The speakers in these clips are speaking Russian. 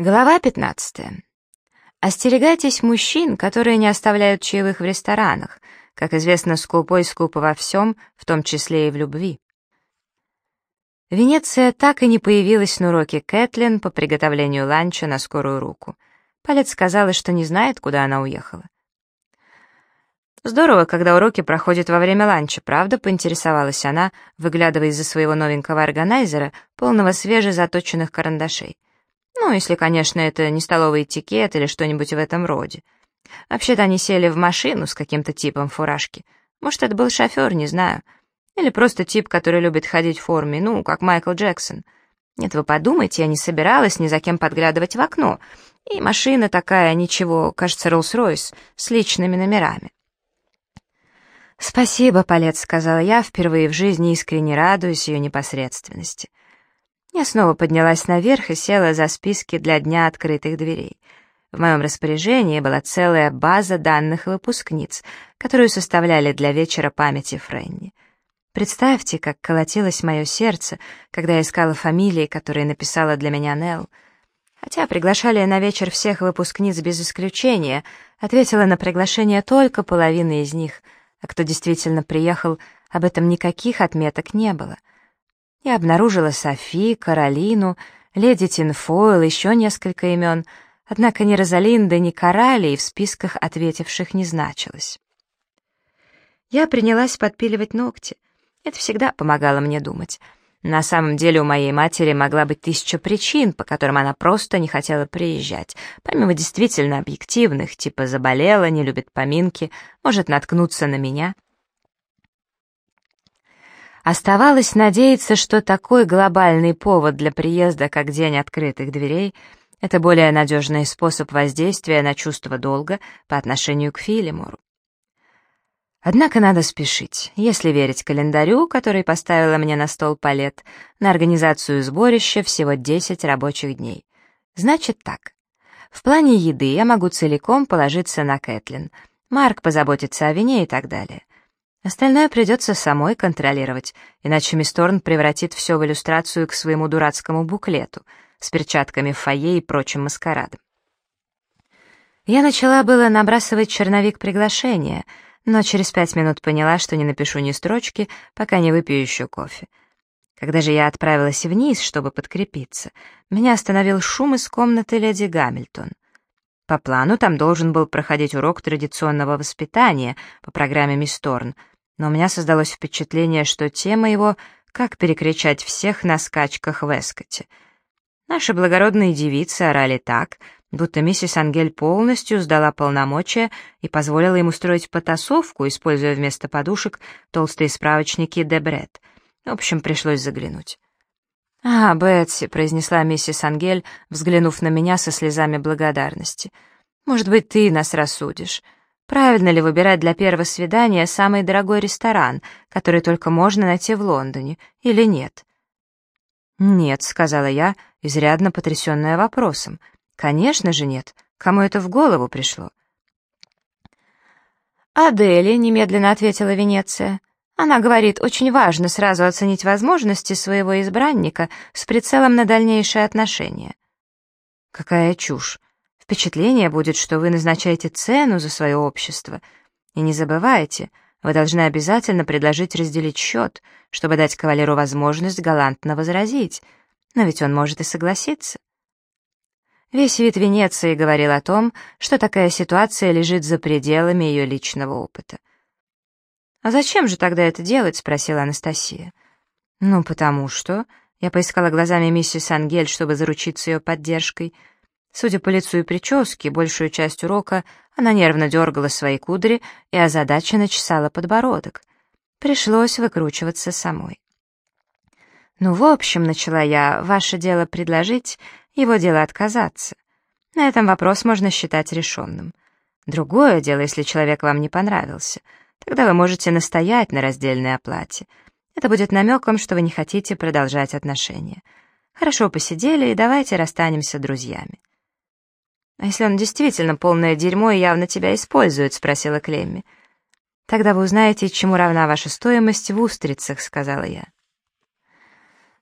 Глава 15. Остерегайтесь мужчин, которые не оставляют чаевых в ресторанах. Как известно, скупой скупа во всем, в том числе и в любви. Венеция так и не появилась на уроке Кэтлин по приготовлению ланча на скорую руку. Палец сказала, что не знает, куда она уехала. «Здорово, когда уроки проходят во время ланча, правда?» — поинтересовалась она, выглядывая из-за своего новенького органайзера, полного свежезаточенных карандашей. Ну, если, конечно, это не столовый этикет или что-нибудь в этом роде. Вообще-то они сели в машину с каким-то типом фуражки. Может, это был шофер, не знаю. Или просто тип, который любит ходить в форме, ну, как Майкл Джексон. Нет, вы подумайте, я не собиралась ни за кем подглядывать в окно. И машина такая, ничего, кажется, Роллс-Ройс, с личными номерами. «Спасибо, Палец», — сказала я, впервые в жизни искренне радуясь ее непосредственности. Я снова поднялась наверх и села за списки для дня открытых дверей. В моем распоряжении была целая база данных выпускниц, которую составляли для вечера памяти Фрэнни. Представьте, как колотилось мое сердце, когда я искала фамилии, которые написала для меня Нелл. Хотя приглашали на вечер всех выпускниц без исключения, ответила на приглашение только половина из них, а кто действительно приехал, об этом никаких отметок не было — я обнаружила Софи, Каролину, леди Тинфойл, еще несколько имен, однако ни Розалинда, ни Коралли в списках ответивших не значилось. Я принялась подпиливать ногти. Это всегда помогало мне думать. На самом деле у моей матери могла быть тысяча причин, по которым она просто не хотела приезжать, помимо действительно объективных, типа заболела, не любит поминки, может наткнуться на меня — Оставалось надеяться, что такой глобальный повод для приезда, как День открытых дверей, это более надежный способ воздействия на чувство долга по отношению к Филимору. Однако надо спешить. Если верить календарю, который поставила мне на стол Палет, на организацию сборища всего 10 рабочих дней. Значит так. В плане еды я могу целиком положиться на Кэтлин. Марк позаботится о вине и так далее. Остальное придется самой контролировать, иначе мисс Торн превратит все в иллюстрацию к своему дурацкому буклету с перчатками в фойе и прочим маскарадом. Я начала было набрасывать черновик приглашения, но через пять минут поняла, что не напишу ни строчки, пока не выпью еще кофе. Когда же я отправилась вниз, чтобы подкрепиться, меня остановил шум из комнаты леди Гамильтон. По плану там должен был проходить урок традиционного воспитания по программе «Мисс Торн», но у меня создалось впечатление, что тема его «Как перекричать всех на скачках в Эскоте». Наши благородные девицы орали так, будто миссис Ангель полностью сдала полномочия и позволила им устроить потасовку, используя вместо подушек толстые справочники Дебрет. В общем, пришлось заглянуть. «А, Бетси», — произнесла миссис Ангель, взглянув на меня со слезами благодарности. «Может быть, ты нас рассудишь. Правильно ли выбирать для первого свидания самый дорогой ресторан, который только можно найти в Лондоне, или нет?» «Нет», — сказала я, изрядно потрясенная вопросом. «Конечно же нет. Кому это в голову пришло?» «Адели», — немедленно ответила Венеция. Она говорит, очень важно сразу оценить возможности своего избранника с прицелом на дальнейшие отношения. Какая чушь. Впечатление будет, что вы назначаете цену за свое общество. И не забывайте, вы должны обязательно предложить разделить счет, чтобы дать кавалеру возможность галантно возразить. Но ведь он может и согласиться. Весь вид Венеции говорил о том, что такая ситуация лежит за пределами ее личного опыта. «А зачем же тогда это делать?» — спросила Анастасия. «Ну, потому что...» Я поискала глазами миссис Ангель, чтобы заручиться ее поддержкой. Судя по лицу и прическе, большую часть урока она нервно дергала свои кудри и озадаченно чесала подбородок. Пришлось выкручиваться самой. «Ну, в общем, — начала я, — ваше дело предложить, его дело отказаться. На этом вопрос можно считать решенным. Другое дело, если человек вам не понравился — Тогда вы можете настоять на раздельной оплате. Это будет намеком, что вы не хотите продолжать отношения. Хорошо посидели, и давайте расстанемся друзьями. «А если он действительно полное дерьмо и явно тебя использует?» — спросила Клемми. «Тогда вы узнаете, чему равна ваша стоимость в устрицах», — сказала я.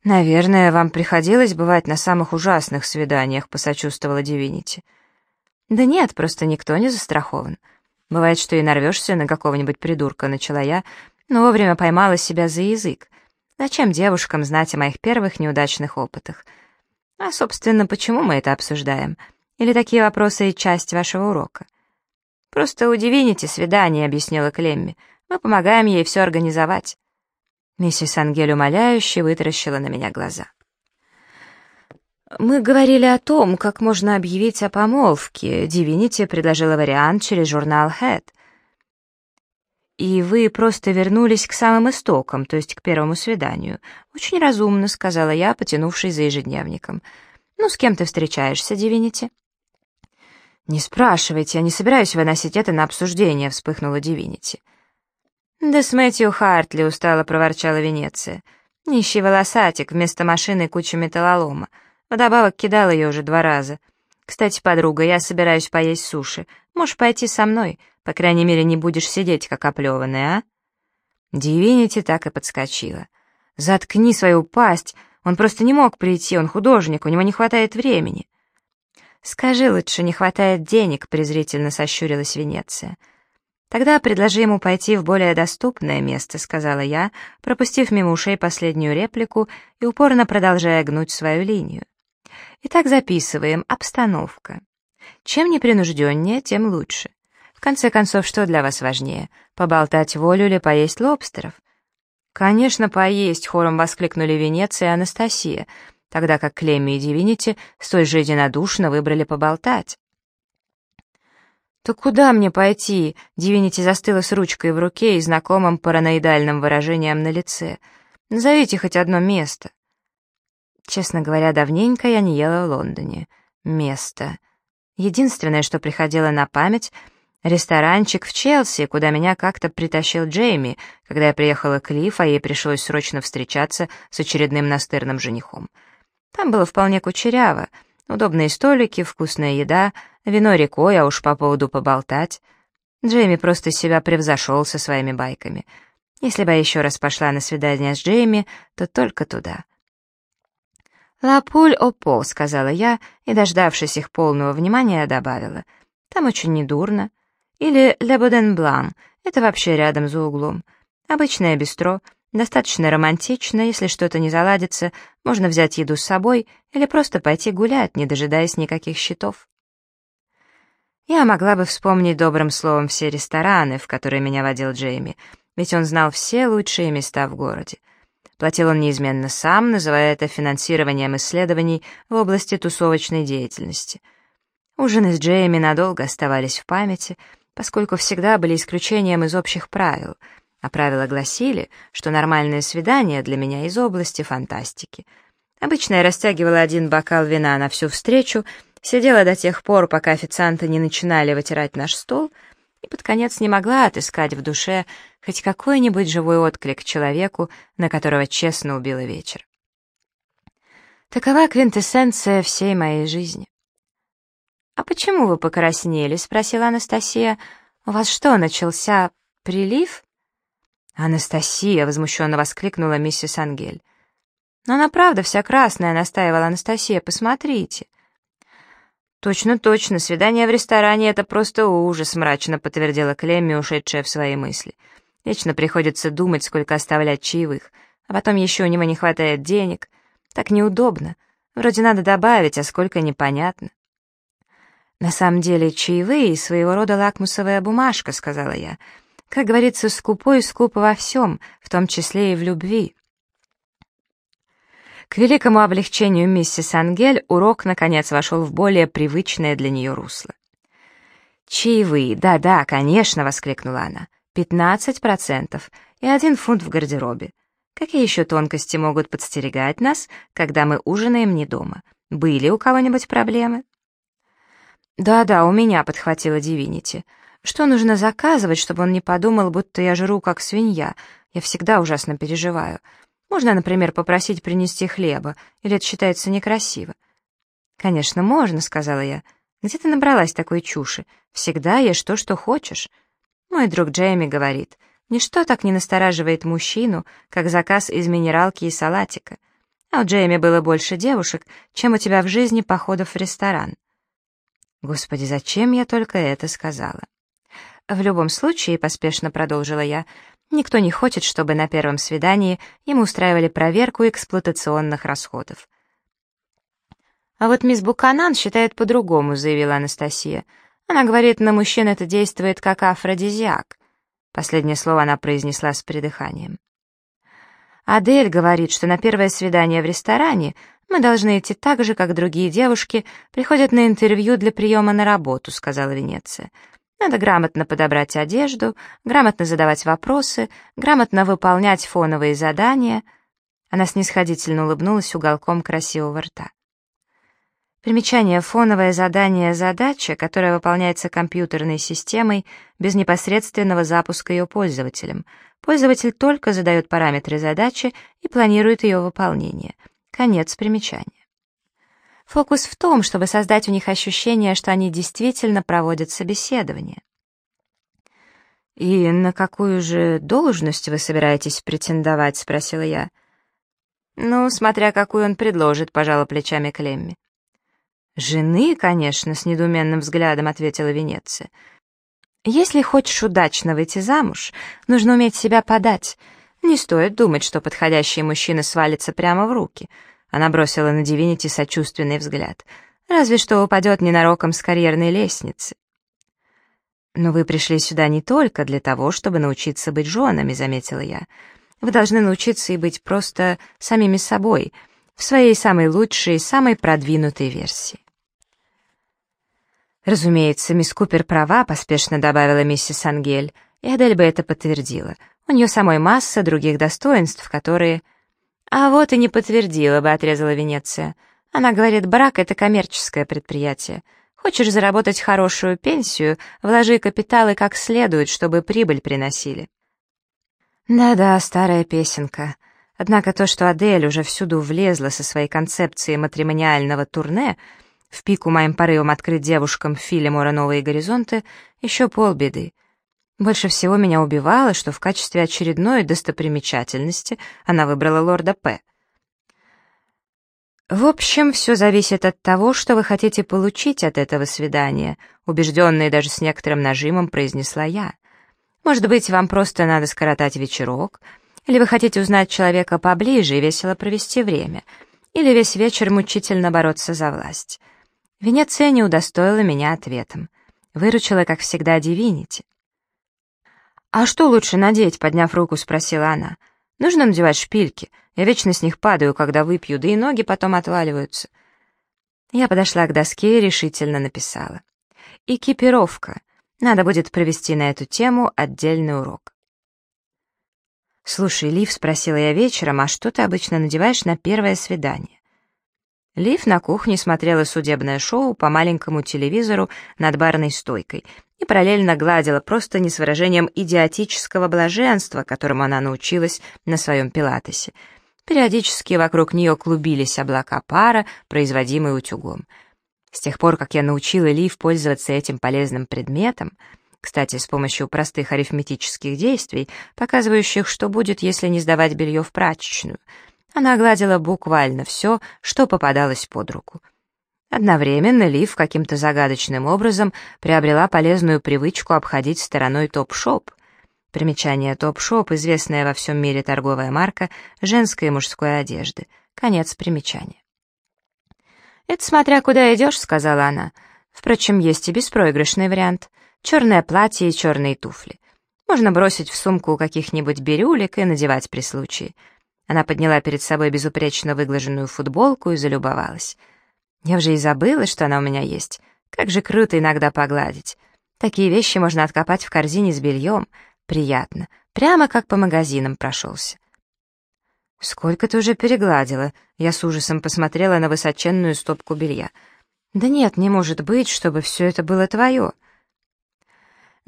«Наверное, вам приходилось бывать на самых ужасных свиданиях», — посочувствовала Дивинити. «Да нет, просто никто не застрахован. Бывает, что и нарвешься на какого-нибудь придурка», — начала я, но вовремя поймала себя за язык. Зачем девушкам знать о моих первых неудачных опытах? А, собственно, почему мы это обсуждаем? Или такие вопросы и часть вашего урока? «Просто удивите свидание», — объяснила Клемми. «Мы помогаем ей все организовать». Миссис Ангель умоляюще вытаращила на меня глаза. «Мы говорили о том, как можно объявить о помолвке. Дивинити предложила вариант через журнал Head. И вы просто вернулись к самым истокам, то есть к первому свиданию. Очень разумно», — сказала я, потянувшись за ежедневником. «Ну, с кем ты встречаешься, Дивинити?» «Не спрашивайте, я не собираюсь выносить это на обсуждение», — вспыхнула Дивинити. «Да с Мэтью Хартли», — устало проворчала Венеция. «Нищий волосатик, вместо машины куча металлолома. Вдобавок кидал ее уже два раза. Кстати, подруга, я собираюсь поесть суши. Можешь пойти со мной, по крайней мере, не будешь сидеть, как оплеванная, а?» Дивинити так и подскочила. «Заткни свою пасть! Он просто не мог прийти, он художник, у него не хватает времени». «Скажи лучше, не хватает денег», — презрительно сощурилась Венеция. «Тогда предложи ему пойти в более доступное место», — сказала я, пропустив мимо ушей последнюю реплику и упорно продолжая гнуть свою линию. Итак, записываем. Обстановка. Чем непринужденнее, тем лучше. В конце концов, что для вас важнее, поболтать волю или поесть лобстеров? «Конечно, поесть!» — хором воскликнули Венеция и Анастасия, тогда как Клемми и Дивинити столь же единодушно выбрали поболтать. «Так куда мне пойти?» Дивинити застыла с ручкой в руке и знакомым параноидальным выражением на лице. «Назовите хоть одно место». Честно говоря, давненько я не ела в Лондоне. Место. Единственное, что приходило на память — ресторанчик в Челси, куда меня как-то притащил Джейми, когда я приехала к Лиф, а ей пришлось срочно встречаться с очередным настырным женихом. Там было вполне кучеряво — Удобные столики, вкусная еда, вино рекой, а уж по поводу поболтать. Джейми просто себя превзошел со своими байками. Если бы я еще раз пошла на свидание с Джейми, то только туда. «Лапуль опо», — сказала я, и, дождавшись их полного внимания, добавила. «Там очень недурно». Или «Ле Боден Блан», это вообще рядом за углом. Обычное бистро — Достаточно романтично, если что-то не заладится, можно взять еду с собой или просто пойти гулять, не дожидаясь никаких счетов. Я могла бы вспомнить добрым словом все рестораны, в которые меня водил Джейми, ведь он знал все лучшие места в городе. Платил он неизменно сам, называя это финансированием исследований в области тусовочной деятельности. Ужины с Джейми надолго оставались в памяти, поскольку всегда были исключением из общих правил — а правила гласили, что нормальное свидание для меня из области фантастики. Обычно я растягивала один бокал вина на всю встречу, сидела до тех пор, пока официанты не начинали вытирать наш стол, и под конец не могла отыскать в душе хоть какой-нибудь живой отклик человеку, на которого честно убила вечер. Такова квинтэссенция всей моей жизни. «А почему вы покраснели?» — спросила Анастасия. «У вас что, начался прилив?» «Анастасия!» — возмущенно воскликнула миссис Ангель. «Но она правда вся красная», — настаивала Анастасия, — «посмотрите». «Точно, точно, свидание в ресторане — это просто ужас», — мрачно подтвердила Клемми, ушедшая в свои мысли. «Вечно приходится думать, сколько оставлять чаевых, а потом еще у него не хватает денег. Так неудобно. Вроде надо добавить, а сколько непонятно». «На самом деле чаевые — своего рода лакмусовая бумажка», — сказала я, — как говорится, скупой скуп во всем, в том числе и в любви. К великому облегчению миссис Ангель урок, наконец, вошел в более привычное для нее русло. «Чаевые, да-да, конечно!» — воскликнула она. «Пятнадцать процентов и один фунт в гардеробе. Какие еще тонкости могут подстерегать нас, когда мы ужинаем не дома? Были у кого-нибудь проблемы?» «Да-да, у меня», — подхватила Дивинити. Что нужно заказывать, чтобы он не подумал, будто я жру как свинья? Я всегда ужасно переживаю. Можно, например, попросить принести хлеба, или это считается некрасиво? «Конечно, можно», — сказала я. «Где ты набралась такой чуши? Всегда ешь то, что хочешь». Мой друг Джейми говорит, «Ничто так не настораживает мужчину, как заказ из минералки и салатика. а у Джейми было больше девушек, чем у тебя в жизни походов в ресторан. Господи, зачем я только это сказала? В любом случае, поспешно продолжила я, никто не хочет, чтобы на первом свидании ему устраивали проверку эксплуатационных расходов. «А вот мисс Буканан считает по-другому», — заявила Анастасия. «Она говорит, на мужчин это действует как афродизиак». Последнее слово она произнесла с придыханием. «Адель говорит, что на первое свидание в ресторане мы должны идти так же, как другие девушки приходят на интервью для приема на работу», — сказала Венеция. «Надо грамотно подобрать одежду, грамотно задавать вопросы, грамотно выполнять фоновые задания». Она снисходительно улыбнулась уголком красивого рта. Примечание «фоновое задание» — задача, которая выполняется компьютерной системой без непосредственного запуска ее пользователем. Пользователь только задает параметры задачи и планирует ее выполнение. Конец примечания. Фокус в том, чтобы создать у них ощущение, что они действительно проводят собеседование. «И на какую же должность вы собираетесь претендовать?» — спросила я. «Ну, смотря какую он предложит», — пожала плечами Клемми. «Жены, конечно», — с недоуменным взглядом ответила Венеция. «Если хочешь удачно выйти замуж, нужно уметь себя подать. Не стоит думать, что подходящий мужчина свалится прямо в руки». Она бросила на Дивинити сочувственный взгляд. «Разве что упадет ненароком с карьерной лестницы». «Но вы пришли сюда не только для того, чтобы научиться быть женами», — заметила я. «Вы должны научиться и быть просто самими собой, в своей самой лучшей, самой продвинутой версии». «Разумеется, мисс Купер права», — поспешно добавила миссис Ангель, и Адель бы это подтвердила. У нее самой масса других достоинств, которые... «А вот и не подтвердила бы», — отрезала Венеция. Она говорит, брак — это коммерческое предприятие. Хочешь заработать хорошую пенсию, вложи капиталы как следует, чтобы прибыль приносили. Да-да, старая песенка. Однако то, что Адель уже всюду влезла со своей концепцией матримониального турне — в пику моим порывом открыть девушкам Филимора новые горизонты, еще полбеды. Больше всего меня убивало, что в качестве очередной достопримечательности она выбрала лорда П. «В общем, все зависит от того, что вы хотите получить от этого свидания», убежденная даже с некоторым нажимом произнесла я. «Может быть, вам просто надо скоротать вечерок, или вы хотите узнать человека поближе и весело провести время, или весь вечер мучительно бороться за власть». Венеция не удостоила меня ответом. Выручила, как всегда, Дивинити. «А что лучше надеть?» — подняв руку, спросила она. «Нужно надевать шпильки. Я вечно с них падаю, когда выпью, да и ноги потом отваливаются». Я подошла к доске и решительно написала. «Экипировка. Надо будет провести на эту тему отдельный урок». «Слушай, Лив», — спросила я вечером, «а что ты обычно надеваешь на первое свидание?» Лив на кухне смотрела судебное шоу по маленькому телевизору над барной стойкой и параллельно гладила просто не с выражением идиотического блаженства, которому она научилась на своем пилатесе. Периодически вокруг нее клубились облака пара, производимые утюгом. С тех пор, как я научила Лив пользоваться этим полезным предметом, кстати, с помощью простых арифметических действий, показывающих, что будет, если не сдавать белье в прачечную — она гладила буквально все, что попадалось под руку. Одновременно Лив каким-то загадочным образом приобрела полезную привычку обходить стороной топ-шоп. Примечание топ-шоп — известная во всем мире торговая марка женской и мужской одежды. Конец примечания. «Это смотря куда идешь», — сказала она. «Впрочем, есть и беспроигрышный вариант. Черное платье и черные туфли. Можно бросить в сумку каких-нибудь бирюлек и надевать при случае. Она подняла перед собой безупречно выглаженную футболку и залюбовалась. Я уже и забыла, что она у меня есть. Как же круто иногда погладить. Такие вещи можно откопать в корзине с бельем. Приятно. Прямо как по магазинам прошелся. «Сколько ты уже перегладила?» Я с ужасом посмотрела на высоченную стопку белья. «Да нет, не может быть, чтобы все это было твое».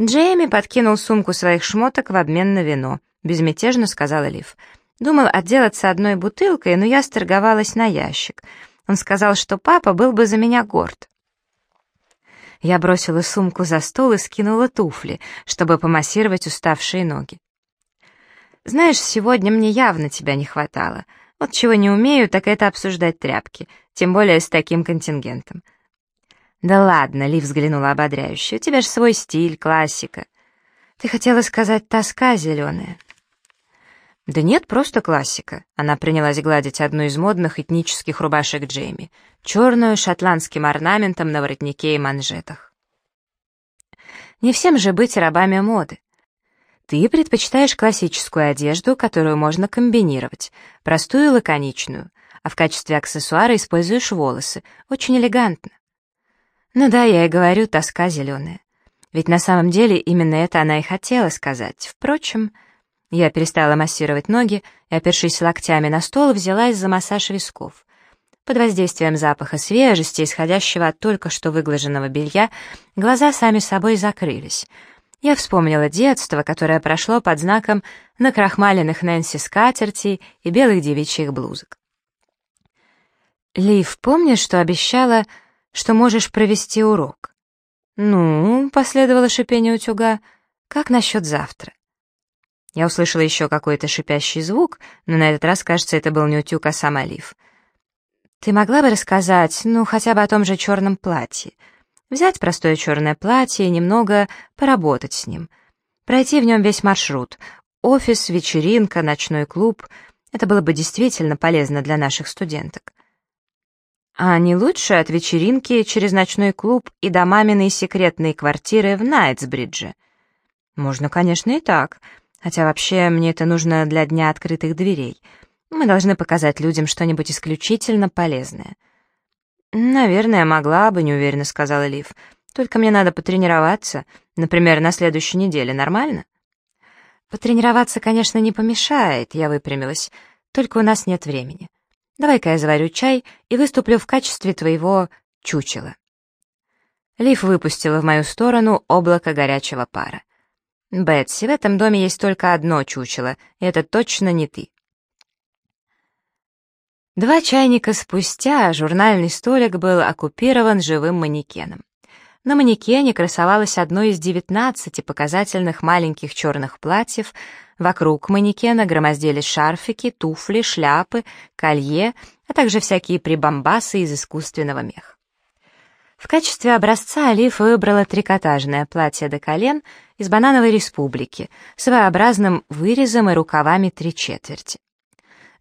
Джейми подкинул сумку своих шмоток в обмен на вино, безмятежно сказала Лив. Думал отделаться одной бутылкой, но я сторговалась на ящик. Он сказал, что папа был бы за меня горд. Я бросила сумку за стол и скинула туфли, чтобы помассировать уставшие ноги. «Знаешь, сегодня мне явно тебя не хватало. Вот чего не умею, так это обсуждать тряпки, тем более с таким контингентом. «Да ладно», — Ли взглянула ободряюще, — «у тебя же свой стиль, классика». «Ты хотела сказать тоска зеленая». «Да нет, просто классика». Она принялась гладить одну из модных этнических рубашек Джейми, черную, шотландским орнаментом на воротнике и манжетах. Не всем же быть рабами моды. Ты предпочитаешь классическую одежду, которую можно комбинировать, простую и лаконичную, а в качестве аксессуара используешь волосы, очень элегантно. Ну да, я и говорю, тоска зеленая. Ведь на самом деле именно это она и хотела сказать. Впрочем... Я перестала массировать ноги и, опершись локтями на стол, взялась за массаж висков. Под воздействием запаха свежести, исходящего от только что выглаженного белья, глаза сами собой закрылись. Я вспомнила детство, которое прошло под знаком накрахмаленных Нэнси скатертей и белых девичьих блузок. «Лив, помнишь, что обещала, что можешь провести урок?» «Ну», — последовало шипение утюга, — «как насчет завтра?» Я услышала еще какой-то шипящий звук, но на этот раз, кажется, это был не утюг, а сам олив. «Ты могла бы рассказать, ну, хотя бы о том же черном платье? Взять простое черное платье и немного поработать с ним. Пройти в нем весь маршрут. Офис, вечеринка, ночной клуб. Это было бы действительно полезно для наших студенток. А не лучше от вечеринки через ночной клуб и до маминой секретной квартиры в Найтсбридже? Можно, конечно, и так — Хотя вообще мне это нужно для дня открытых дверей. Мы должны показать людям что-нибудь исключительно полезное. «Наверное, могла бы», — неуверенно сказала Лив. «Только мне надо потренироваться. Например, на следующей неделе. Нормально?» «Потренироваться, конечно, не помешает», — я выпрямилась. «Только у нас нет времени. Давай-ка я заварю чай и выступлю в качестве твоего чучела». Лив выпустила в мою сторону облако горячего пара. «Бетси, в этом доме есть только одно чучело, и это точно не ты». Два чайника спустя журнальный столик был оккупирован живым манекеном. На манекене красовалось одно из девятнадцати показательных маленьких черных платьев, вокруг манекена громоздились шарфики, туфли, шляпы, колье, а также всякие прибамбасы из искусственного меха. В качестве образца Алиф выбрала трикотажное платье до колен из банановой республики с своеобразным вырезом и рукавами три четверти.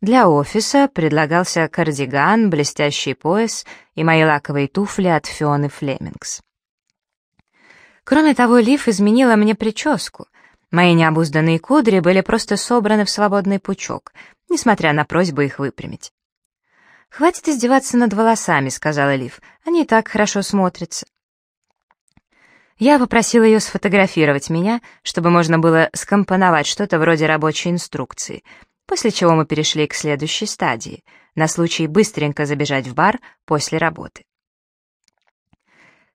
Для офиса предлагался кардиган, блестящий пояс и мои лаковые туфли от Фионы Флемингс. Кроме того, Лив изменила мне прическу. Мои необузданные кудри были просто собраны в свободный пучок, несмотря на просьбу их выпрямить. «Хватит издеваться над волосами», — сказала Лив. «Они и так хорошо смотрятся». Я попросила ее сфотографировать меня, чтобы можно было скомпоновать что-то вроде рабочей инструкции, после чего мы перешли к следующей стадии, на случай быстренько забежать в бар после работы.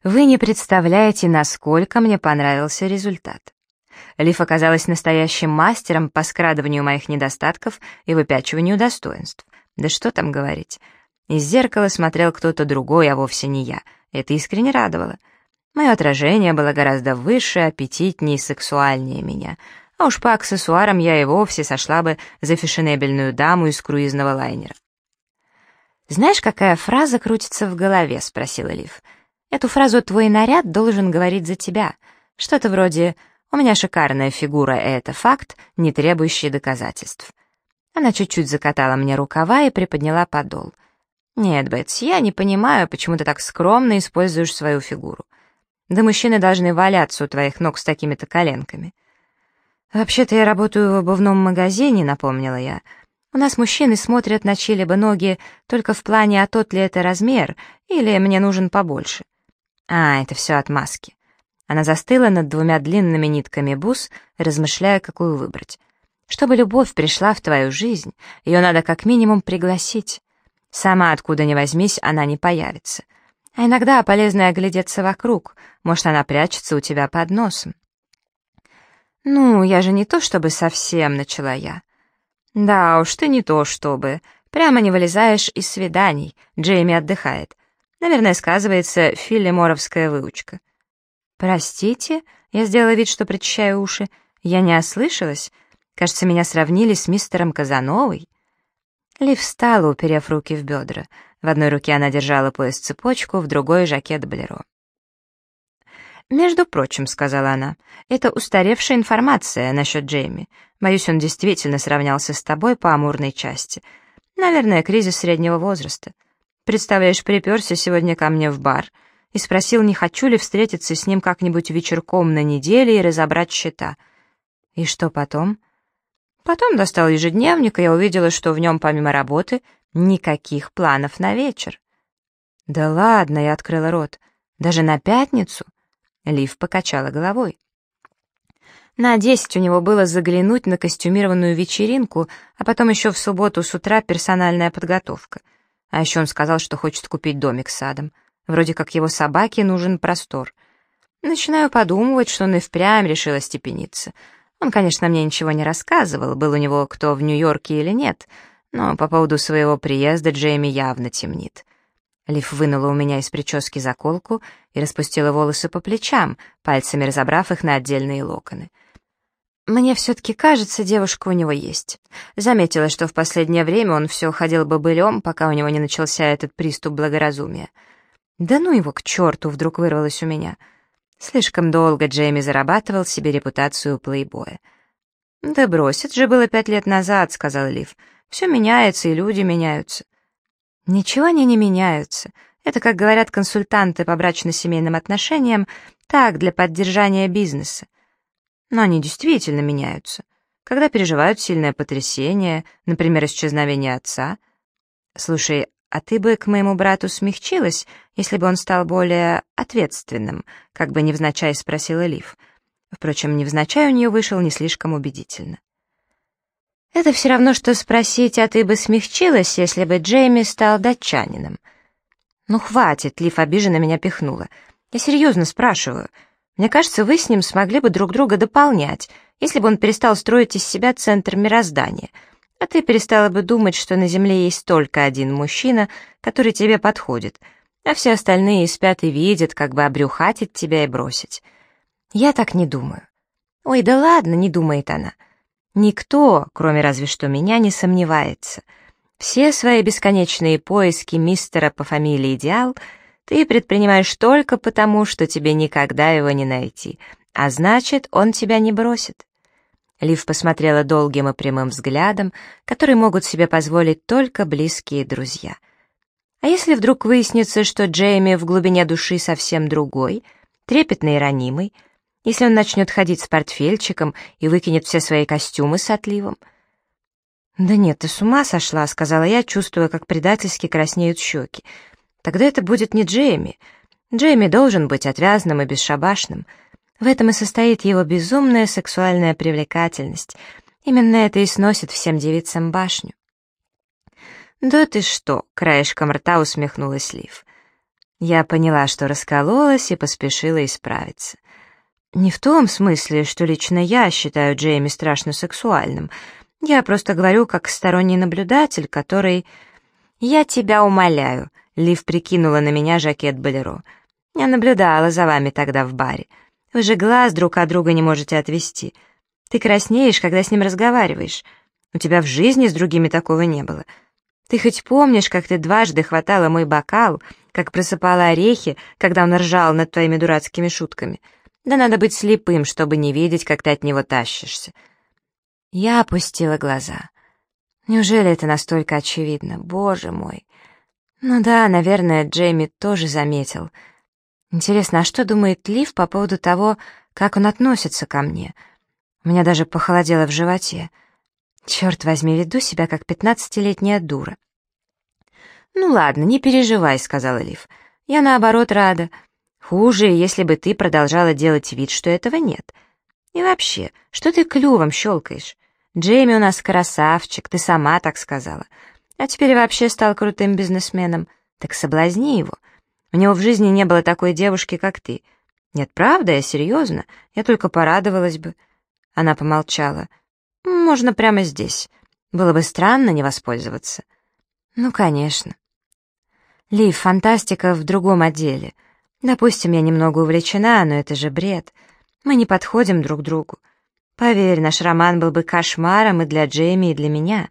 Вы не представляете, насколько мне понравился результат. Лив оказалась настоящим мастером по скрадыванию моих недостатков и выпячиванию достоинств. Да что там говорить. Из зеркала смотрел кто-то другой, а вовсе не я. Это искренне радовало. Мое отражение было гораздо выше, аппетитнее и сексуальнее меня. А уж по аксессуарам я и вовсе сошла бы за фешенебельную даму из круизного лайнера. «Знаешь, какая фраза крутится в голове?» — спросила Лив. «Эту фразу твой наряд должен говорить за тебя. Что-то вроде «У меня шикарная фигура, и это факт, не требующий доказательств». Она чуть-чуть закатала мне рукава и приподняла подол. «Нет, Бетс, я не понимаю, почему ты так скромно используешь свою фигуру. Да мужчины должны валяться у твоих ног с такими-то коленками». «Вообще-то я работаю в обувном магазине», — напомнила я. «У нас мужчины смотрят на чьи-либо ноги только в плане, а тот ли это размер, или мне нужен побольше». «А, это все отмазки». Она застыла над двумя длинными нитками бус, размышляя, какую выбрать. Чтобы любовь пришла в твою жизнь, ее надо как минимум пригласить. Сама откуда ни возьмись, она не появится. А иногда полезно оглядеться вокруг, может, она прячется у тебя под носом. «Ну, я же не то чтобы совсем», — начала я. «Да уж, ты не то чтобы. Прямо не вылезаешь из свиданий. Джейми отдыхает. Наверное, сказывается филиморовская выучка». «Простите?» — я сделала вид, что причащаю уши. «Я не ослышалась? Кажется, меня сравнили с мистером Казановой. Лив встала, уперев руки в бедра. В одной руке она держала пояс-цепочку, в другой — жакет Болеро. «Между прочим», — сказала она, — «это устаревшая информация насчет Джейми. Боюсь, он действительно сравнялся с тобой по амурной части. Наверное, кризис среднего возраста. Представляешь, приперся сегодня ко мне в бар и спросил, не хочу ли встретиться с ним как-нибудь вечерком на неделе и разобрать счета. И что потом?» Потом достал ежедневник, и я увидела, что в нем, помимо работы, никаких планов на вечер. «Да ладно», — я открыла рот. «Даже на пятницу?» Лив покачала головой. На десять у него было заглянуть на костюмированную вечеринку, а потом еще в субботу с утра персональная подготовка. А еще он сказал, что хочет купить домик с садом. Вроде как его собаке нужен простор. Начинаю подумывать, что он и впрямь решил остепениться — он, конечно, мне ничего не рассказывал, был у него кто в Нью-Йорке или нет, но по поводу своего приезда Джейми явно темнит. Лив вынула у меня из прически заколку и распустила волосы по плечам, пальцами разобрав их на отдельные локоны. «Мне все-таки кажется, девушка у него есть. Заметила, что в последнее время он все ходил бобылем, пока у него не начался этот приступ благоразумия. Да ну его к черту!» — вдруг вырвалось у меня — Слишком долго Джейми зарабатывал себе репутацию плейбоя. «Да бросит же было пять лет назад», — сказал Лив. «Все меняется, и люди меняются». «Ничего они не меняются. Это, как говорят консультанты по брачно-семейным отношениям, так, для поддержания бизнеса. Но они действительно меняются. Когда переживают сильное потрясение, например, исчезновение отца. Слушай, «А ты бы к моему брату смягчилась, если бы он стал более ответственным?» — как бы невзначай спросила Лив. Впрочем, невзначай у нее вышел не слишком убедительно. «Это все равно, что спросить, а ты бы смягчилась, если бы Джейми стал датчанином?» «Ну, хватит!» — Лив обиженно меня пихнула. «Я серьезно спрашиваю. Мне кажется, вы с ним смогли бы друг друга дополнять, если бы он перестал строить из себя центр мироздания» а ты перестала бы думать, что на Земле есть только один мужчина, который тебе подходит, а все остальные спят и видят, как бы обрюхатить тебя и бросить. Я так не думаю. Ой, да ладно, не думает она. Никто, кроме разве что меня, не сомневается. Все свои бесконечные поиски мистера по фамилии Идеал ты предпринимаешь только потому, что тебе никогда его не найти, а значит, он тебя не бросит. Лив посмотрела долгим и прямым взглядом, который могут себе позволить только близкие друзья. А если вдруг выяснится, что Джейми в глубине души совсем другой, трепетный и ранимый, если он начнет ходить с портфельчиком и выкинет все свои костюмы с отливом? «Да нет, ты с ума сошла», — сказала я, чувствуя, как предательски краснеют щеки. «Тогда это будет не Джейми. Джейми должен быть отвязным и бесшабашным». В этом и состоит его безумная сексуальная привлекательность. Именно это и сносит всем девицам башню. «Да ты что!» — краешком рта усмехнулась Лив. Я поняла, что раскололась и поспешила исправиться. Не в том смысле, что лично я считаю Джейми страшно сексуальным. Я просто говорю как сторонний наблюдатель, который... «Я тебя умоляю», — Лив прикинула на меня жакет Болеро. «Я наблюдала за вами тогда в баре. Вы же глаз друг от друга не можете отвести. Ты краснеешь, когда с ним разговариваешь. У тебя в жизни с другими такого не было. Ты хоть помнишь, как ты дважды хватала мой бокал, как просыпала орехи, когда он ржал над твоими дурацкими шутками? Да надо быть слепым, чтобы не видеть, как ты от него тащишься. Я опустила глаза. Неужели это настолько очевидно? Боже мой. Ну да, наверное, Джейми тоже заметил — Интересно, а что думает Лив по поводу того, как он относится ко мне? У меня даже похолодело в животе. Черт возьми, веду себя как пятнадцатилетняя дура. «Ну ладно, не переживай», — сказала Лив. «Я наоборот рада. Хуже, если бы ты продолжала делать вид, что этого нет. И вообще, что ты клювом щелкаешь? Джейми у нас красавчик, ты сама так сказала. А теперь вообще стал крутым бизнесменом. Так соблазни его. У него в жизни не было такой девушки, как ты. Нет, правда, я серьезно. Я только порадовалась бы. Она помолчала. Можно прямо здесь. Было бы странно не воспользоваться. Ну, конечно. Лив, фантастика в другом отделе. Допустим, я немного увлечена, но это же бред. Мы не подходим друг другу. Поверь, наш роман был бы кошмаром и для Джейми, и для меня.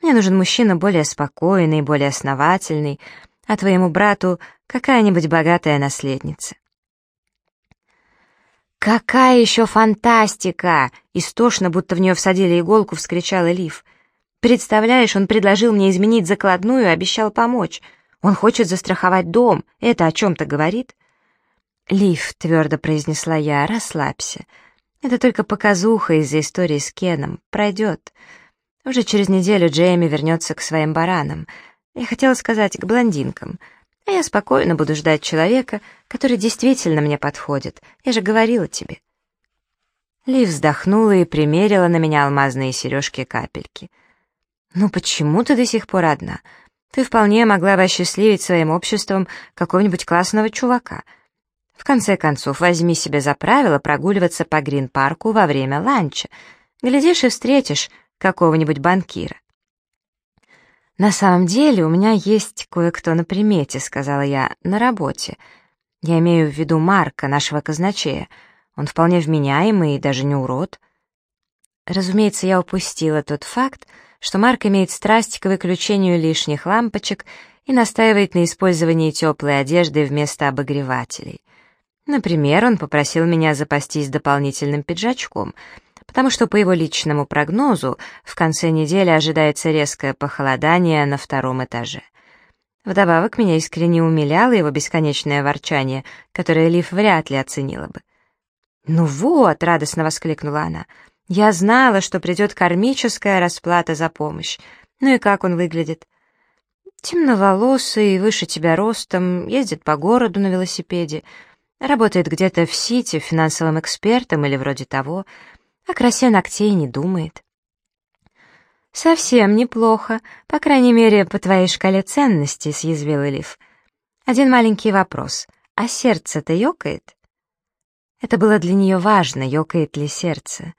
Мне нужен мужчина более спокойный, более основательный, а твоему брату какая-нибудь богатая наследница». «Какая еще фантастика!» — истошно, будто в нее всадили иголку, вскричала Лив. «Представляешь, он предложил мне изменить закладную и обещал помочь. Он хочет застраховать дом. Это о чем-то говорит?» «Лив», — твердо произнесла я, — «расслабься. Это только показуха из-за истории с Кеном. Пройдет. Уже через неделю Джейми вернется к своим баранам. Я хотела сказать, к блондинкам. А я спокойно буду ждать человека, который действительно мне подходит. Я же говорила тебе. Ли вздохнула и примерила на меня алмазные сережки-капельки. «Ну почему ты до сих пор одна? Ты вполне могла бы осчастливить своим обществом какого-нибудь классного чувака. В конце концов, возьми себе за правило прогуливаться по Грин-парку во время ланча. Глядишь и встретишь какого-нибудь банкира. «На самом деле у меня есть кое-кто на примете», — сказала я, — «на работе. Я имею в виду Марка, нашего казначея. Он вполне вменяемый и даже не урод». Разумеется, я упустила тот факт, что Марк имеет страсть к выключению лишних лампочек и настаивает на использовании теплой одежды вместо обогревателей. Например, он попросил меня запастись дополнительным пиджачком — потому что по его личному прогнозу в конце недели ожидается резкое похолодание на втором этаже. Вдобавок меня искренне умиляло его бесконечное ворчание, которое Лив вряд ли оценила бы. «Ну вот!» — радостно воскликнула она. «Я знала, что придет кармическая расплата за помощь. Ну и как он выглядит?» «Темноволосый, выше тебя ростом, ездит по городу на велосипеде, работает где-то в Сити финансовым экспертом или вроде того». О красе ногтей не думает. «Совсем неплохо, по крайней мере, по твоей шкале ценностей», — съязвил Элиф. «Один маленький вопрос. А сердце-то ёкает?» Это было для нее важно, ёкает ли сердце.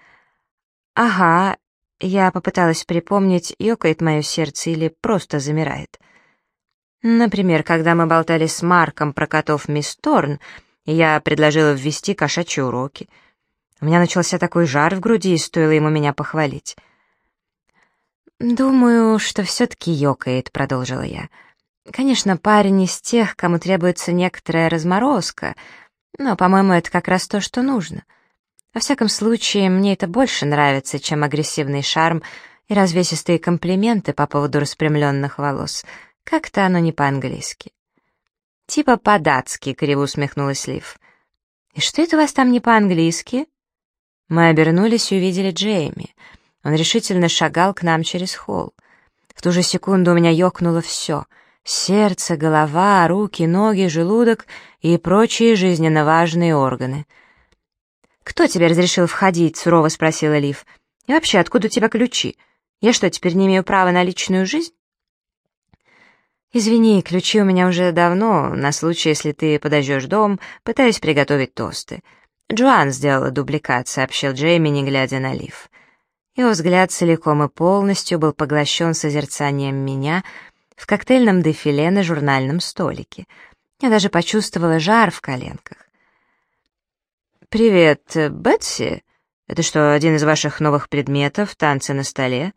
«Ага», — я попыталась припомнить, ёкает мое сердце или просто замирает. Например, когда мы болтали с Марком про котов мисс Торн, я предложила ввести кошачьи уроки — у меня начался такой жар в груди, и стоило ему меня похвалить. «Думаю, что все-таки ёкает», — продолжила я. «Конечно, парень из тех, кому требуется некоторая разморозка, но, по-моему, это как раз то, что нужно. Во всяком случае, мне это больше нравится, чем агрессивный шарм и развесистые комплименты по поводу распрямленных волос. Как-то оно не по-английски». «Типа по-датски», — криво усмехнулась Лив. «И что это у вас там не по-английски?» Мы обернулись и увидели Джейми. Он решительно шагал к нам через холл. В ту же секунду у меня ёкнуло все — сердце, голова, руки, ноги, желудок и прочие жизненно важные органы. «Кто тебе разрешил входить?» — сурово спросила Лив. «И вообще, откуда у тебя ключи? Я что, теперь не имею права на личную жизнь?» «Извини, ключи у меня уже давно, на случай, если ты подожжешь дом, пытаюсь приготовить тосты. «Джоан сделала дубликат», — сообщил Джейми, не глядя на Лив. Его взгляд целиком и полностью был поглощен созерцанием меня в коктейльном дефиле на журнальном столике. Я даже почувствовала жар в коленках. «Привет, Бетси. Это что, один из ваших новых предметов, танцы на столе?»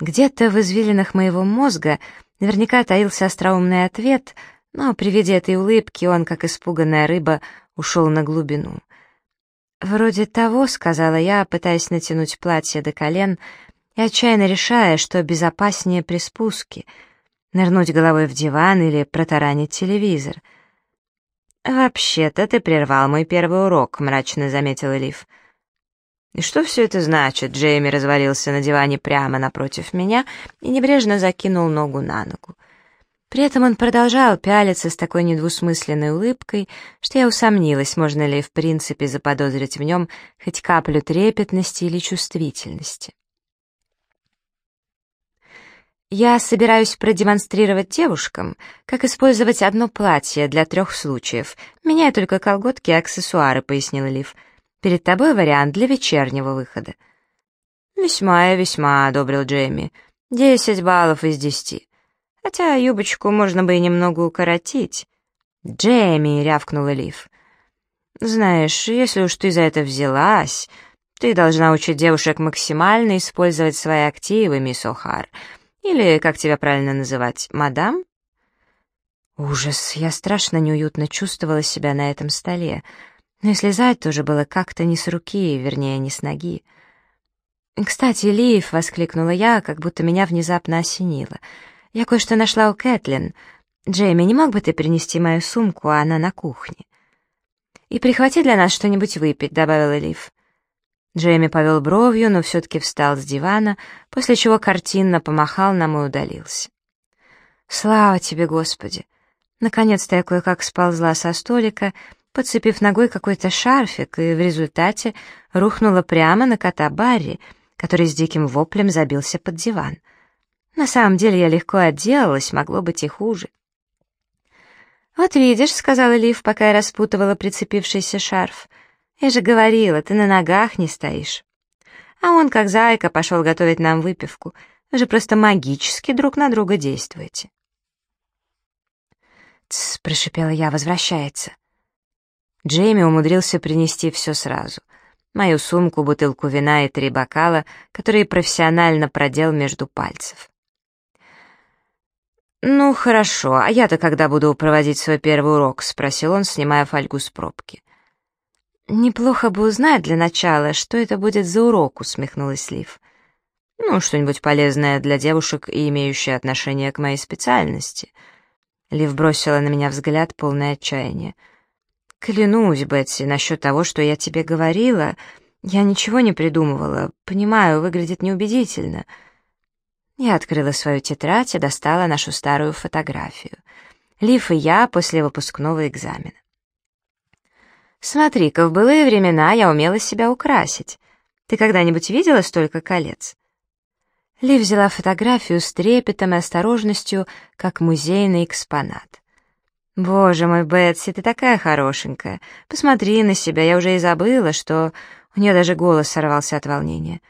Где-то в извилинах моего мозга наверняка таился остроумный ответ, но при виде этой улыбки он, как испуганная рыба, ушел на глубину. «Вроде того», — сказала я, пытаясь натянуть платье до колен и отчаянно решая, что безопаснее при спуске — нырнуть головой в диван или протаранить телевизор. «Вообще-то ты прервал мой первый урок», — мрачно заметила Лив. «И что все это значит?» Джейми развалился на диване прямо напротив меня и небрежно закинул ногу на ногу. При этом он продолжал пялиться с такой недвусмысленной улыбкой, что я усомнилась, можно ли в принципе заподозрить в нем хоть каплю трепетности или чувствительности. «Я собираюсь продемонстрировать девушкам, как использовать одно платье для трех случаев, меняя только колготки и аксессуары», — пояснил Лив. «Перед тобой вариант для вечернего выхода». «Весьма и весьма», — одобрил Джейми. «Десять баллов из десяти». Хотя юбочку можно бы и немного укоротить. «Джейми!» — рявкнула Лив. «Знаешь, если уж ты за это взялась, ты должна учить девушек максимально использовать свои активы, мисс О'Хар. Или, как тебя правильно называть, мадам?» Ужас, я страшно неуютно чувствовала себя на этом столе, но и слезать тоже было как-то не с руки, вернее, не с ноги. «Кстати, Лив!» — воскликнула я, как будто меня внезапно осенило. «Я кое-что нашла у Кэтлин. Джейми, не мог бы ты принести мою сумку, а она на кухне?» «И прихвати для нас что-нибудь выпить», — добавила Лив. Джейми повел бровью, но все-таки встал с дивана, после чего картинно помахал нам и удалился. «Слава тебе, Господи!» Наконец-то я кое-как сползла со столика, подцепив ногой какой-то шарфик, и в результате рухнула прямо на кота Барри, который с диким воплем забился под диван. На самом деле я легко отделалась, могло быть и хуже. «Вот видишь», — сказала Лив, пока я распутывала прицепившийся шарф, — «я же говорила, ты на ногах не стоишь». А он, как зайка, пошел готовить нам выпивку. Вы же просто магически друг на друга действуете. «Тсс», — прошипела я, — «возвращается». Джейми умудрился принести все сразу. Мою сумку, бутылку вина и три бокала, которые профессионально продел между пальцев. «Ну, хорошо, а я-то когда буду проводить свой первый урок?» — спросил он, снимая фольгу с пробки. «Неплохо бы узнать для начала, что это будет за урок», — усмехнулась Лив. «Ну, что-нибудь полезное для девушек и имеющее отношение к моей специальности». Лив бросила на меня взгляд, полный отчаяния. «Клянусь, Бетси, насчет того, что я тебе говорила, я ничего не придумывала. Понимаю, выглядит неубедительно». Я открыла свою тетрадь и достала нашу старую фотографию. Лив и я после выпускного экзамена. «Смотри-ка, в былые времена я умела себя украсить. Ты когда-нибудь видела столько колец?» Ли взяла фотографию с трепетом и осторожностью, как музейный экспонат. «Боже мой, Бетси, ты такая хорошенькая. Посмотри на себя, я уже и забыла, что...» У нее даже голос сорвался от волнения.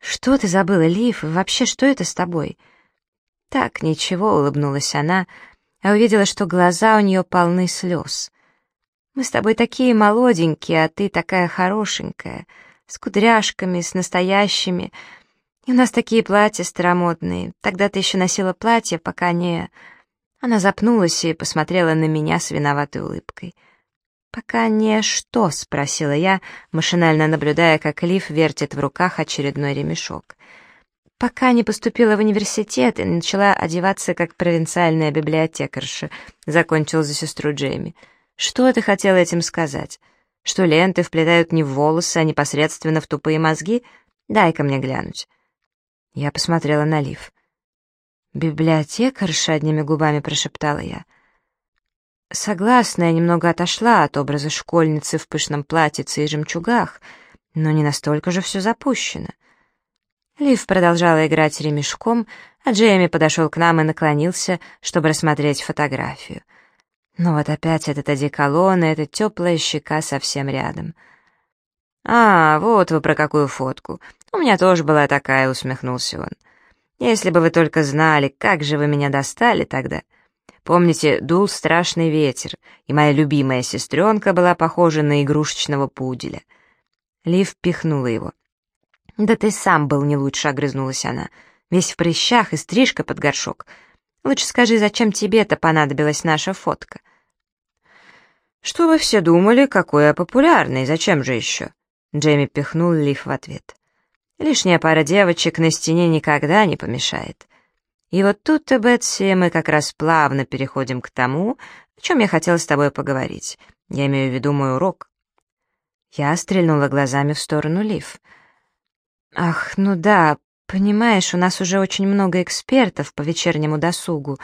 «Что ты забыла, Лив? вообще, что это с тобой?» «Так, ничего», — улыбнулась она, а увидела, что глаза у нее полны слез. «Мы с тобой такие молоденькие, а ты такая хорошенькая, с кудряшками, с настоящими...» И у нас такие платья старомодные. Тогда ты еще носила платье, пока не...» Она запнулась и посмотрела на меня с виноватой улыбкой. «Пока не что?» — спросила я, машинально наблюдая, как Лив вертит в руках очередной ремешок. «Пока не поступила в университет и начала одеваться как провинциальная библиотекарша», — закончил за сестру Джейми. «Что ты хотела этим сказать? Что ленты вплетают не в волосы, а непосредственно в тупые мозги? Дай-ка мне глянуть». Я посмотрела на Лив. «Библиотекарша», — одними губами прошептала я. Согласна, я немного отошла от образа школьницы в пышном платьице и жемчугах, но не настолько же все запущено. Лив продолжала играть ремешком, а Джейми подошел к нам и наклонился, чтобы рассмотреть фотографию. Но вот опять этот одеколон и эта теплая щека совсем рядом. «А, вот вы про какую фотку. «У меня тоже была такая», — усмехнулся он. «Если бы вы только знали, как же вы меня достали тогда. Помните, дул страшный ветер, и моя любимая сестренка была похожа на игрушечного пуделя». Лив пихнула его. «Да ты сам был не лучше», — огрызнулась она. «Весь в прыщах и стрижка под горшок. Лучше скажи, зачем тебе-то понадобилась наша фотка?» «Чтобы все думали, какой я популярный, зачем же еще?» Джейми пихнул Лив в ответ. Лишняя пара девочек на стене никогда не помешает. И вот тут-то, Бетси, мы как раз плавно переходим к тому, о чем я хотела с тобой поговорить. Я имею в виду мой урок. Я стрельнула глазами в сторону Лив. «Ах, ну да, понимаешь, у нас уже очень много экспертов по вечернему досугу,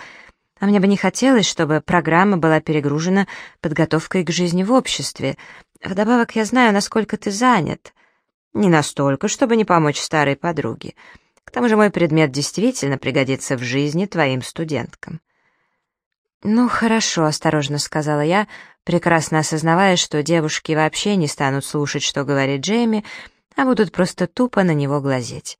а мне бы не хотелось, чтобы программа была перегружена подготовкой к жизни в обществе. Вдобавок я знаю, насколько ты занят». Не настолько, чтобы не помочь старой подруге. К тому же мой предмет действительно пригодится в жизни твоим студенткам. «Ну, хорошо», — осторожно сказала я, прекрасно осознавая, что девушки вообще не станут слушать, что говорит Джейми, а будут просто тупо на него глазеть.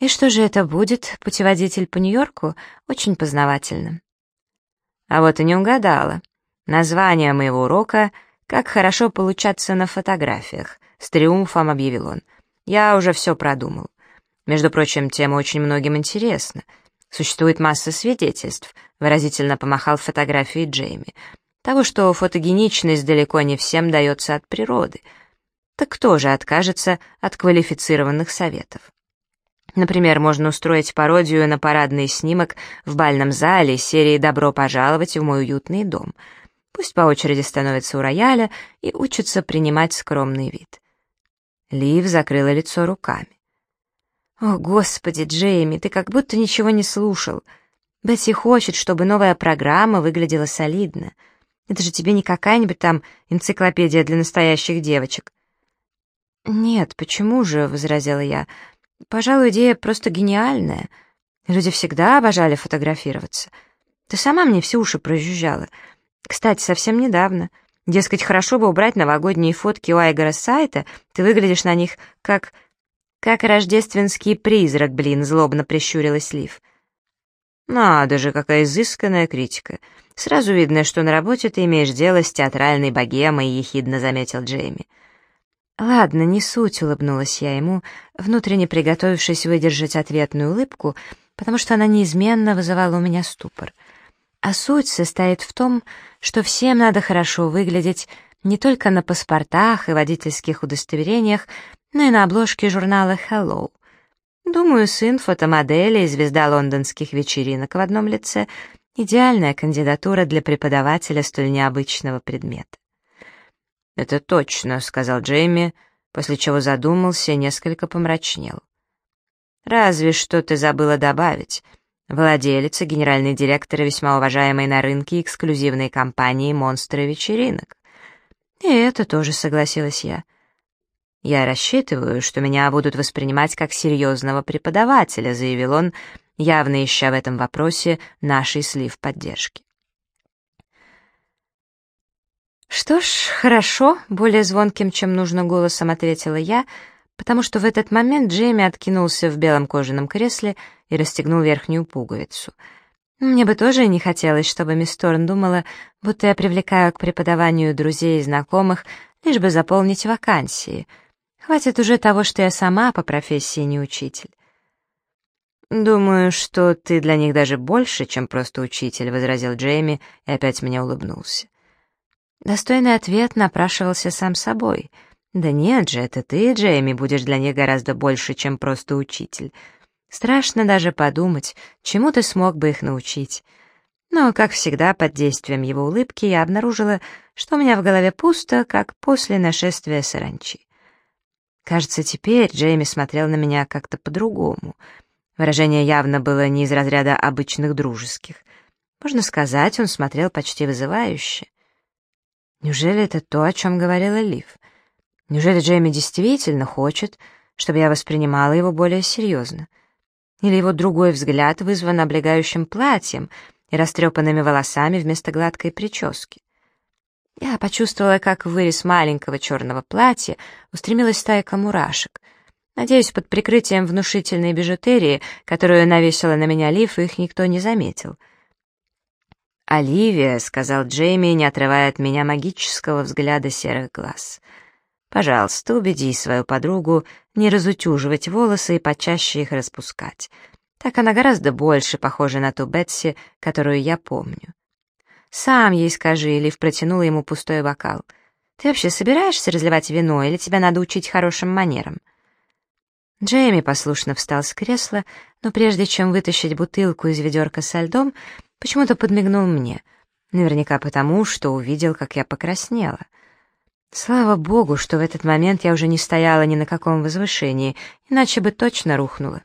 И что же это будет, путеводитель по Нью-Йорку? Очень познавательно. А вот и не угадала. Название моего урока «Как хорошо получаться на фотографиях», — с триумфом объявил он. «Я уже все продумал. Между прочим, тема очень многим интересна. Существует масса свидетельств, выразительно помахал фотографией Джейми, того, что фотогеничность далеко не всем дается от природы. Так кто же откажется от квалифицированных советов? Например, можно устроить пародию на парадный снимок в бальном зале серии «Добро пожаловать в мой уютный дом». Пусть по очереди становится у рояля и учится принимать скромный вид. Лив закрыла лицо руками. «О, Господи, Джейми, ты как будто ничего не слушал. Бетси хочет, чтобы новая программа выглядела солидно. Это же тебе не какая-нибудь там энциклопедия для настоящих девочек». «Нет, почему же?» — возразила я. «Пожалуй, идея просто гениальная. Люди всегда обожали фотографироваться. Ты сама мне все уши прожужжала. Кстати, совсем недавно. Дескать, хорошо бы убрать новогодние фотки у Айгора с сайта, ты выглядишь на них как... «Как рождественский призрак, блин», — злобно прищурилась Лив. «Надо же, какая изысканная критика. Сразу видно, что на работе ты имеешь дело с театральной богемой», — ехидно заметил Джейми. «Ладно, не суть», — улыбнулась я ему, внутренне приготовившись выдержать ответную улыбку, потому что она неизменно вызывала у меня ступор. А суть состоит в том, что всем надо хорошо выглядеть не только на паспортах и водительских удостоверениях, но и на обложке журнала «Hello». Думаю, сын фотомодели и звезда лондонских вечеринок в одном лице — идеальная кандидатура для преподавателя столь необычного предмета. «Это точно», — сказал Джейми, после чего задумался и несколько помрачнел. «Разве что ты забыла добавить. Владелец и генеральный директор весьма уважаемой на рынке эксклюзивной компании «Монстры вечеринок». И это тоже согласилась я. «Я рассчитываю, что меня будут воспринимать как серьезного преподавателя», заявил он, явно ища в этом вопросе нашей слив поддержки. «Что ж, хорошо», — более звонким, чем нужно голосом ответила я, потому что в этот момент Джейми откинулся в белом кожаном кресле и расстегнул верхнюю пуговицу. Мне бы тоже не хотелось, чтобы мисс Торн думала, будто я привлекаю к преподаванию друзей и знакомых, лишь бы заполнить вакансии — Хватит уже того, что я сама по профессии не учитель. «Думаю, что ты для них даже больше, чем просто учитель», — возразил Джейми и опять меня улыбнулся. Достойный ответ напрашивался сам собой. «Да нет же, это ты, Джейми, будешь для них гораздо больше, чем просто учитель. Страшно даже подумать, чему ты смог бы их научить». Но, как всегда, под действием его улыбки я обнаружила, что у меня в голове пусто, как после нашествия саранчи. Кажется, теперь Джейми смотрел на меня как-то по-другому. Выражение явно было не из разряда обычных дружеских. Можно сказать, он смотрел почти вызывающе. Неужели это то, о чем говорила Лив? Неужели Джейми действительно хочет, чтобы я воспринимала его более серьезно? Или его другой взгляд вызван облегающим платьем и растрепанными волосами вместо гладкой прически? Я почувствовала, как вырез маленького черного платья устремилась стайка мурашек. Надеюсь, под прикрытием внушительной бижутерии, которую навесила на меня Лив, их никто не заметил. «Оливия», — сказал Джейми, не отрывая от меня магического взгляда серых глаз. «Пожалуйста, убеди свою подругу не разутюживать волосы и почаще их распускать. Так она гораздо больше похожа на ту Бетси, которую я помню. «Сам ей скажи», — Лив протянула ему пустой бокал. «Ты вообще собираешься разливать вино, или тебя надо учить хорошим манерам?» Джейми послушно встал с кресла, но прежде чем вытащить бутылку из ведерка со льдом, почему-то подмигнул мне. Наверняка потому, что увидел, как я покраснела. Слава богу, что в этот момент я уже не стояла ни на каком возвышении, иначе бы точно рухнула.